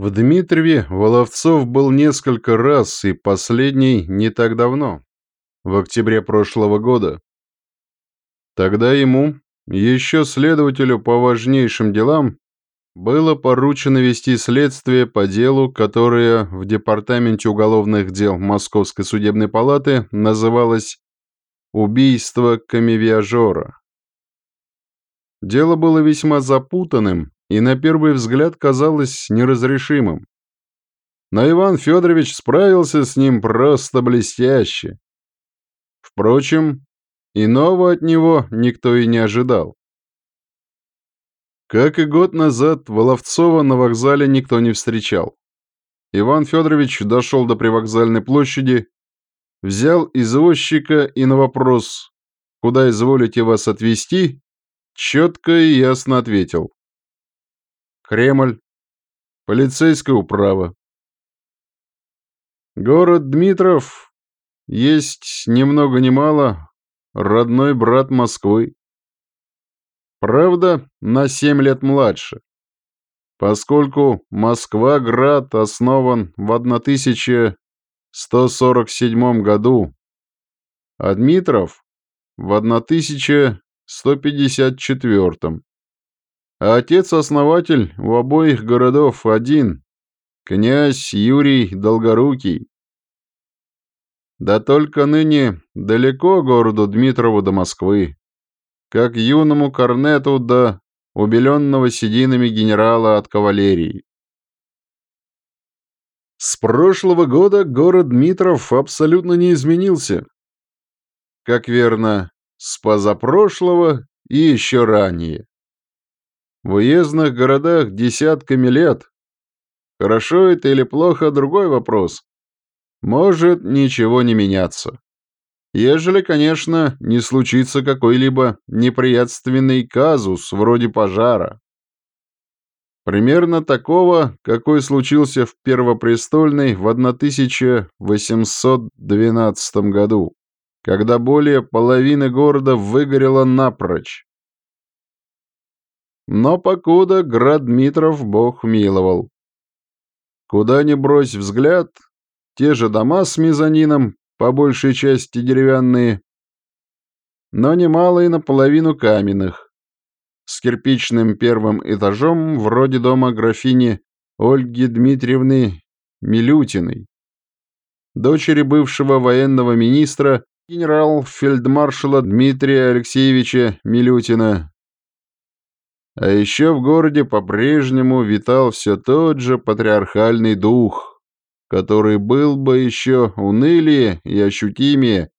В Дмитрове Воловцов был несколько раз, и последний не так давно, в октябре прошлого года. Тогда ему, еще следователю по важнейшим делам, было поручено вести следствие по делу, которое в Департаменте уголовных дел Московской судебной палаты называлось «Убийство камевиажора». Дело было весьма запутанным и на первый взгляд казалось неразрешимым. Но Иван Федорович справился с ним просто блестяще. Впрочем, иного от него никто и не ожидал. Как и год назад, Воловцова на вокзале никто не встречал. Иван Федорович дошел до привокзальной площади, взял извозчика и на вопрос «Куда изволите вас отвезти?» четко и ясно ответил. «Кремль. Полицейская управа». Город Дмитров есть ни много ни мало родной брат Москвы. Правда, на 7 лет младше. Поскольку Москва-Град основан в 1147 году, а Дмитров в 1154. А отец-основатель у обоих городов один, князь Юрий Долгорукий. Да только ныне далеко городу Дмитрову до Москвы как юному корнету до убеленного сединами генерала от кавалерии. С прошлого года город Дмитров абсолютно не изменился. Как верно, с позапрошлого и еще ранее. В уездных городах десятками лет. Хорошо это или плохо – другой вопрос. Может ничего не меняться. Ежели, конечно, не случится какой-либо неприятственный казус вроде пожара. Примерно такого, какой случился в Первопрестольной в 1812 году, когда более половины города выгорело напрочь. Но покуда град Дмитров бог миловал. Куда ни брось взгляд, те же дома с мезонином по большей части деревянные, но немало и наполовину каменных, с кирпичным первым этажом вроде дома графини Ольги Дмитриевны Милютиной, дочери бывшего военного министра генерал-фельдмаршала Дмитрия Алексеевича Милютина. А еще в городе по-прежнему витал все тот же патриархальный дух, который был бы еще унылее и ощутимее,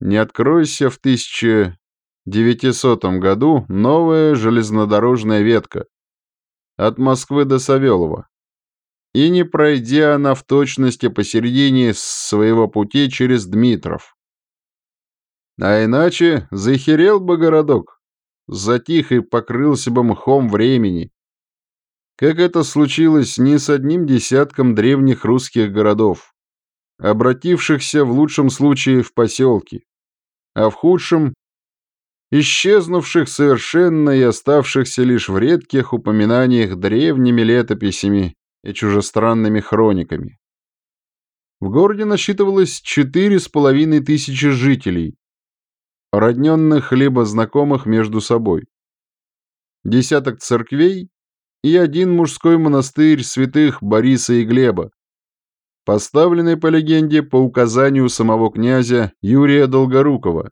не откройся в 1900 году новая железнодорожная ветка от Москвы до Савелова, и не пройдя она в точности посередине своего пути через Дмитров. А иначе захерел бы городок, затих и покрылся бы мхом времени, как это случилось не с одним десятком древних русских городов, обратившихся в лучшем случае в поселки, а в худшем – исчезнувших совершенно и оставшихся лишь в редких упоминаниях древними летописями и чужестранными хрониками. В городе насчитывалось четыре с половиной тысячи жителей, родненных либо знакомых между собой. Десяток церквей и один мужской монастырь святых Бориса и Глеба, поставленный по легенде по указанию самого князя Юрия Долгорукова.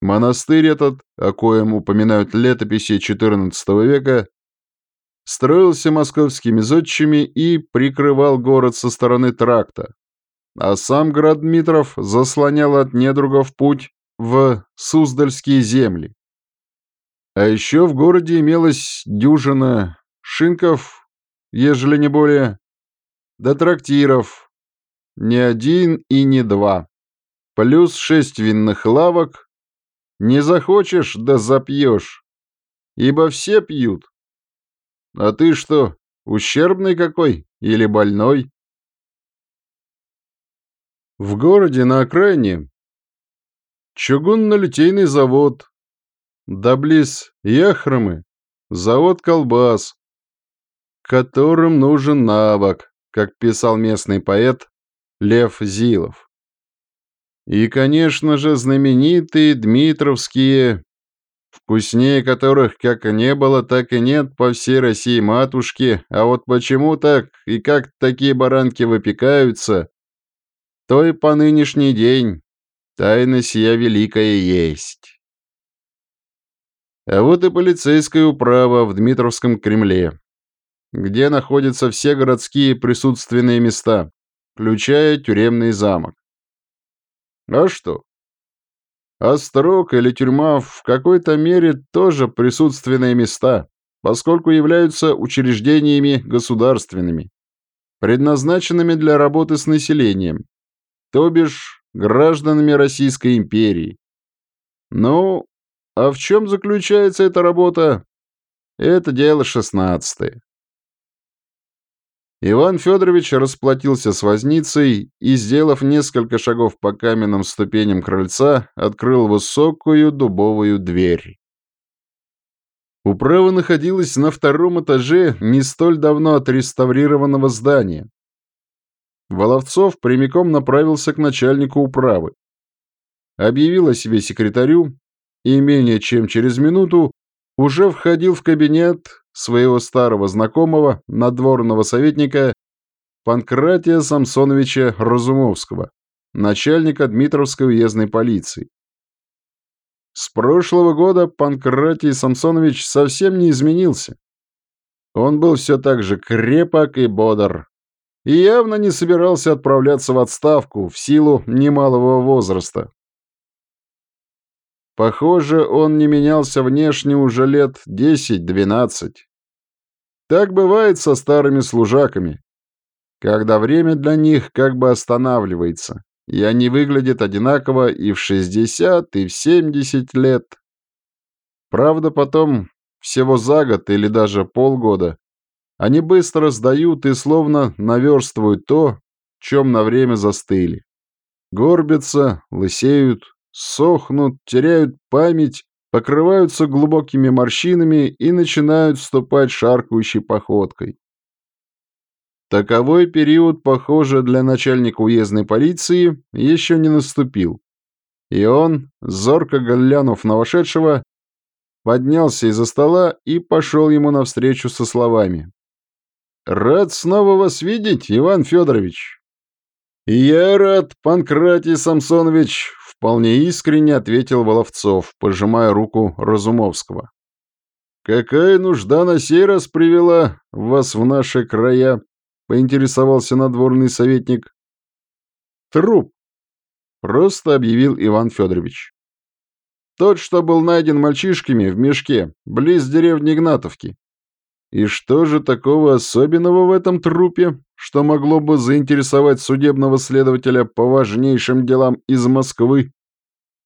Монастырь этот, о коем упоминают летописи XIV века, строился московскими зодчими и прикрывал город со стороны тракта, а сам град Дмитров заслонял от недругов путь в Суздальские земли. А еще в городе имелась дюжина шинков, ежели не более, до трактиров, не один и не два, плюс шесть винных лавок, не захочешь, да запьешь, ибо все пьют. А ты что, ущербный какой или больной? В городе на окраине чугунно-литейный завод, да близ Яхромы завод колбас, которым нужен навык, как писал местный поэт Лев Зилов. И, конечно же, знаменитые дмитровские, вкуснее которых как не было, так и нет по всей России матушки, а вот почему так и как такие баранки выпекаются, то и по нынешний день тайна сия великая есть. А вот и полицейская управа в Дмитровском Кремле, где находятся все городские присутственные места, включая тюремный замок. А что? Острог или тюрьма в какой-то мере тоже присутственные места, поскольку являются учреждениями государственными, предназначенными для работы с населением, то бишь гражданами Российской империи. Ну, а в чем заключается эта работа? Это дело шестнадцатое. Иван Федорович расплатился с возницей и, сделав несколько шагов по каменным ступеням крыльца, открыл высокую дубовую дверь. Управа находилась на втором этаже не столь давно отреставрированного здания. Воловцов прямиком направился к начальнику управы. Объявил о себе секретарю и менее чем через минуту уже входил в кабинет своего старого знакомого, надворного советника Панкратия Самсоновича Разумовского, начальника Дмитровской уездной полиции. С прошлого года Панкратий Самсонович совсем не изменился. Он был все так же крепок и бодр, и явно не собирался отправляться в отставку в силу немалого возраста. Похоже, он не менялся внешне уже лет 10-12. Так бывает со старыми служаками, когда время для них как бы останавливается, и они выглядят одинаково и в 60, и в 70 лет. Правда, потом, всего за год или даже полгода, они быстро сдают и словно наверстывают то, чем на время застыли. Горбятся, лысеют, сохнут, теряют память, покрываются глубокими морщинами и начинают ступать шаркающей походкой. Таковой период, похоже, для начальника уездной полиции еще не наступил. И он, зорко глянув на вошедшего, поднялся из-за стола и пошел ему навстречу со словами. «Рад снова вас видеть, Иван Федорович!» «Я рад, Панкратий Самсонович, Вполне искренне ответил Воловцов, пожимая руку Разумовского. «Какая нужда на сей раз привела вас в наши края?» — поинтересовался надворный советник. «Труп», — просто объявил Иван Федорович. «Тот, что был найден мальчишками в мешке, близ деревни Игнатовки. И что же такого особенного в этом трупе, что могло бы заинтересовать судебного следователя по важнейшим делам из Москвы?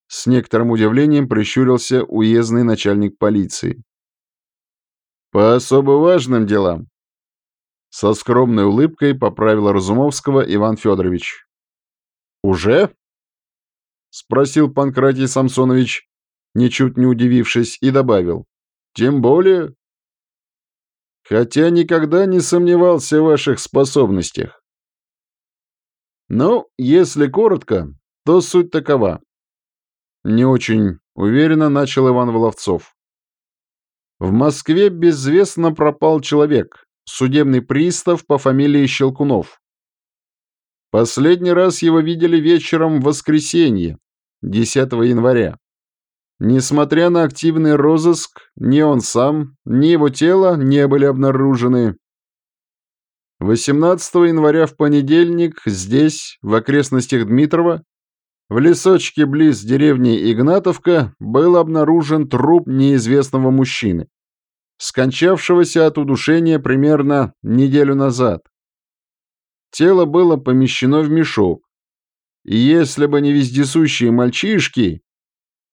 С некоторым удивлением прищурился уездный начальник полиции. По особо важным делам. Со скромной улыбкой поправил Разумовского Иван Федорович. «Уже?» — спросил Панкратий Самсонович, ничуть не удивившись, и добавил. «Тем более, хотя никогда не сомневался в ваших способностях. Ну, если коротко, то суть такова. Не очень уверенно начал Иван Воловцов. В Москве безвестно пропал человек, судебный пристав по фамилии Щелкунов. Последний раз его видели вечером в воскресенье, 10 января. Несмотря на активный розыск, ни он сам, ни его тело не были обнаружены. 18 января в понедельник здесь, в окрестностях Дмитрова, в лесочке близ деревни Игнатовка был обнаружен труп неизвестного мужчины, скончавшегося от удушения примерно неделю назад. Тело было помещено в мешок, и если бы не вездесущие мальчишки,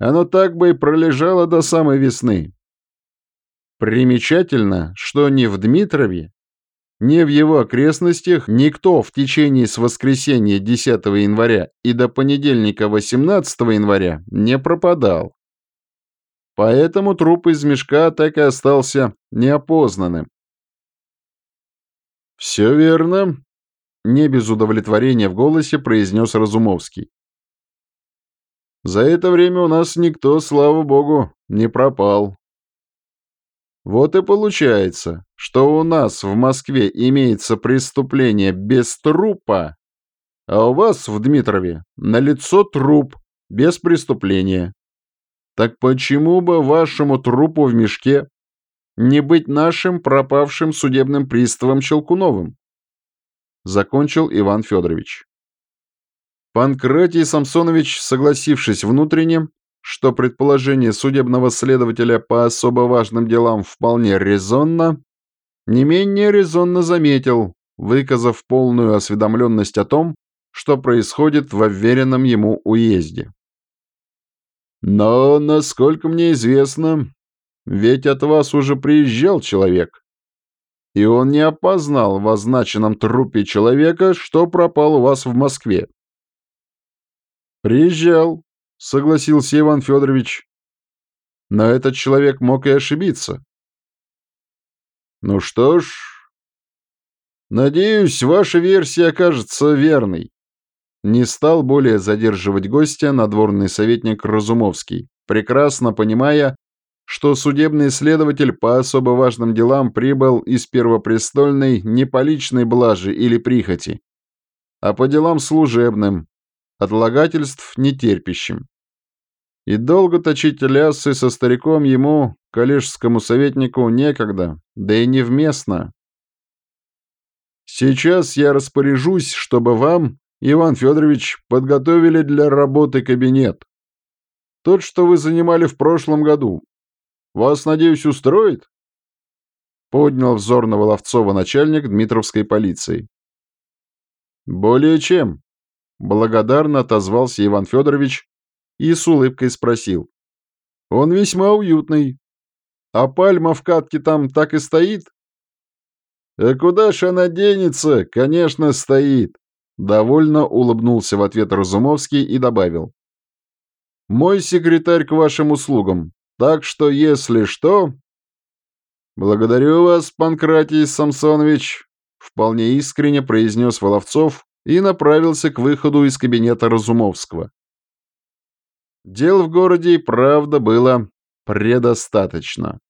оно так бы и пролежало до самой весны. Примечательно, что ни в Дмитрове, ни в его окрестностях никто в течение с воскресенья 10 января и до понедельника 18 января не пропадал. Поэтому труп из мешка так и остался неопознанным. «Все верно», — не без удовлетворения в голосе произнес Разумовский. «За это время у нас никто, слава богу, не пропал. Вот и получается, что у нас в Москве имеется преступление без трупа, а у вас в Дмитрове налицо труп без преступления. Так почему бы вашему трупу в мешке не быть нашим пропавшим судебным приставом Челкуновым? Закончил Иван Федорович. Панкратий Самсонович, согласившись внутренне, что предположение судебного следователя по особо важным делам вполне резонно, не менее резонно заметил, выказав полную осведомленность о том, что происходит в уверенном ему уезде. Но, насколько мне известно, ведь от вас уже приезжал человек, и он не опознал в означенном трупе человека, что пропал у вас в Москве. Приезжал, согласился Иван Федорович. Но этот человек мог и ошибиться. Ну что ж, надеюсь, ваша версия окажется верной. Не стал более задерживать гостя надворный советник Разумовский, прекрасно понимая, что судебный следователь по особо важным делам прибыл из Первопрестольной не по личной блаже или прихоти, а по делам служебным, отлагательств нетерпящим. И долго точить лясы со стариком ему, коллежскому советнику, некогда, да и невместно. Сейчас я распоряжусь, чтобы вам, Иван Федорович, подготовили для работы кабинет. Тот, что вы занимали в прошлом году. Вас, надеюсь, устроит? Поднял взор на Воловцова начальник Дмитровской полиции. Более чем, Благодарно отозвался Иван Федорович и с улыбкой спросил. «Он весьма уютный. А пальма в катке там так и стоит?» «А куда ж она денется? Конечно, стоит!» Довольно улыбнулся в ответ Разумовский и добавил. «Мой секретарь к вашим услугам, так что, если что...» «Благодарю вас, Панкратий Самсонович», — вполне искренне произнес Воловцов, и направился к выходу из кабинета Разумовского. Дел в городе и правда было предостаточно.